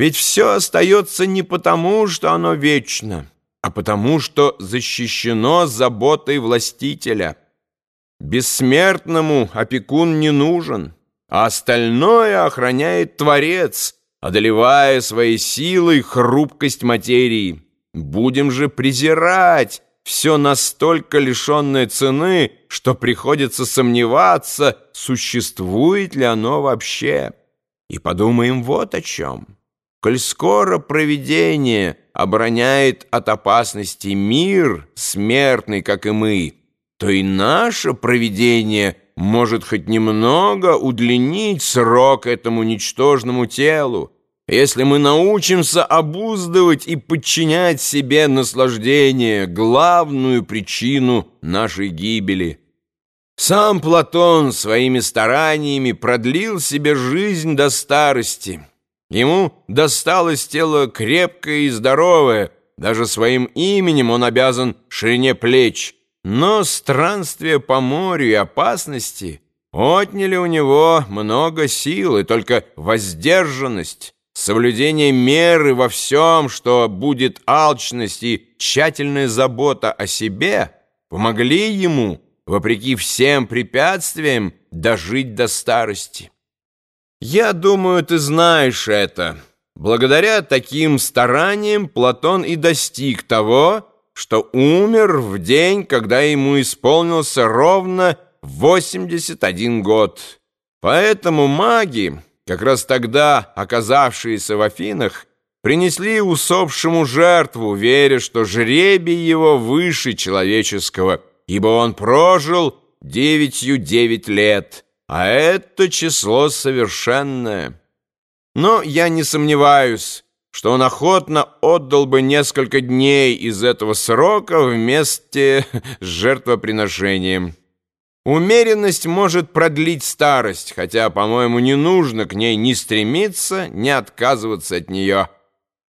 Ведь все остается не потому, что оно вечно, а потому, что защищено заботой властителя. Бессмертному опекун не нужен, а остальное охраняет Творец, одолевая своей силой хрупкость материи. Будем же презирать все настолько лишенное цены, что приходится сомневаться, существует ли оно вообще. И подумаем вот о чем. Коль скоро провидение обороняет от опасности мир, смертный, как и мы, то и наше провидение может хоть немного удлинить срок этому ничтожному телу, если мы научимся обуздывать и подчинять себе наслаждение, главную причину нашей гибели. Сам Платон своими стараниями продлил себе жизнь до старости. Ему досталось тело крепкое и здоровое, даже своим именем он обязан ширине плеч. Но странствия по морю и опасности отняли у него много сил, и только воздержанность соблюдение меры во всем, что будет алчность и тщательная забота о себе, помогли ему, вопреки всем препятствиям, дожить до старости. Я думаю, ты знаешь это. Благодаря таким стараниям Платон и достиг того, что умер в день, когда ему исполнился ровно 81 год. Поэтому маги как раз тогда оказавшиеся в Афинах, принесли усопшему жертву, веря, что жребий его выше человеческого, ибо он прожил девятью девять лет, а это число совершенное. Но я не сомневаюсь, что он охотно отдал бы несколько дней из этого срока вместе с жертвоприношением. Умеренность может продлить старость, хотя, по-моему, не нужно к ней ни стремиться, ни отказываться от нее.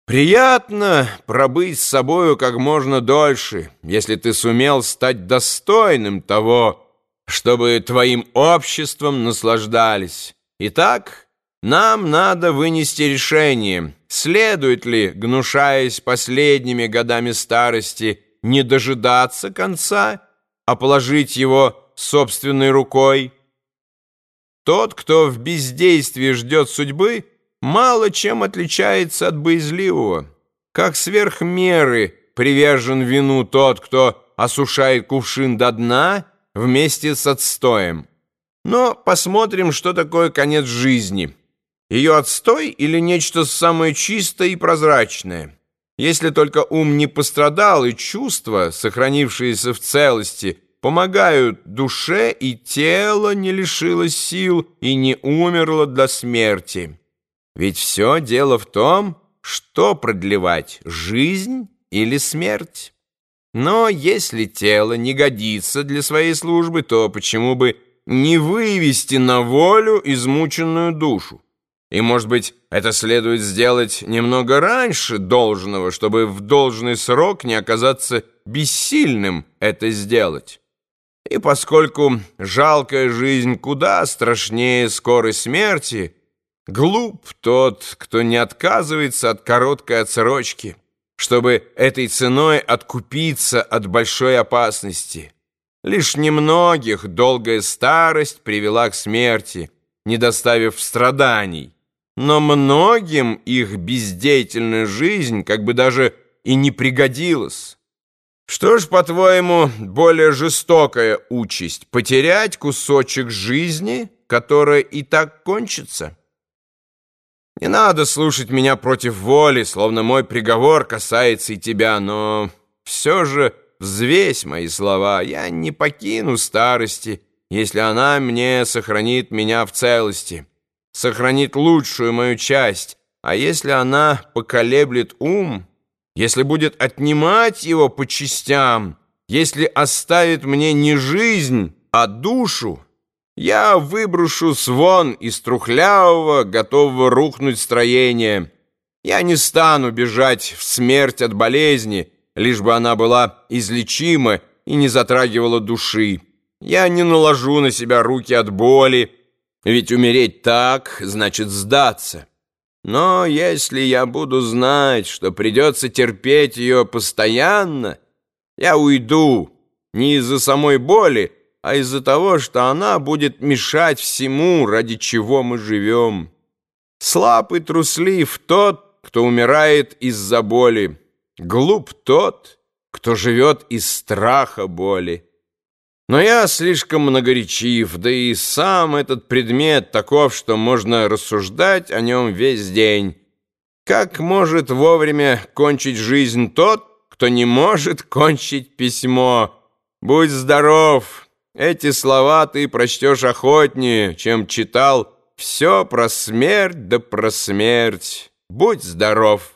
Приятно пробыть с собою как можно дольше, если ты сумел стать достойным того, чтобы твоим обществом наслаждались. Итак, нам надо вынести решение, следует ли, гнушаясь последними годами старости, не дожидаться конца, а положить его собственной рукой. Тот, кто в бездействии ждет судьбы, мало чем отличается от боязливого. Как сверх меры привержен вину тот, кто осушает кувшин до дна вместе с отстоем. Но посмотрим, что такое конец жизни. Ее отстой или нечто самое чистое и прозрачное? Если только ум не пострадал и чувства, сохранившиеся в целости, помогают душе, и тело не лишилось сил и не умерло до смерти. Ведь все дело в том, что продлевать, жизнь или смерть. Но если тело не годится для своей службы, то почему бы не вывести на волю измученную душу? И, может быть, это следует сделать немного раньше должного, чтобы в должный срок не оказаться бессильным это сделать. И поскольку жалкая жизнь куда страшнее скорой смерти, глуп тот, кто не отказывается от короткой отсрочки, чтобы этой ценой откупиться от большой опасности. Лишь немногих долгая старость привела к смерти, не доставив страданий, но многим их бездеятельная жизнь как бы даже и не пригодилась. Что ж, по-твоему, более жестокая участь — потерять кусочек жизни, которая и так кончится? Не надо слушать меня против воли, словно мой приговор касается и тебя, но все же взвесь мои слова. Я не покину старости, если она мне сохранит меня в целости, сохранит лучшую мою часть, а если она поколеблет ум — если будет отнимать его по частям, если оставит мне не жизнь, а душу, я выброшу свон из трухлявого, готового рухнуть строения. Я не стану бежать в смерть от болезни, лишь бы она была излечима и не затрагивала души. Я не наложу на себя руки от боли, ведь умереть так значит сдаться. Но если я буду знать, что придется терпеть ее постоянно, я уйду не из-за самой боли, а из-за того, что она будет мешать всему, ради чего мы живем. Слаб и труслив тот, кто умирает из-за боли. Глуп тот, кто живет из страха боли. Но я слишком многоречив, да и сам этот предмет таков, что можно рассуждать о нем весь день. Как может вовремя кончить жизнь тот, кто не может кончить письмо? Будь здоров! Эти слова ты прочтешь охотнее, чем читал все про смерть да про смерть. Будь здоров!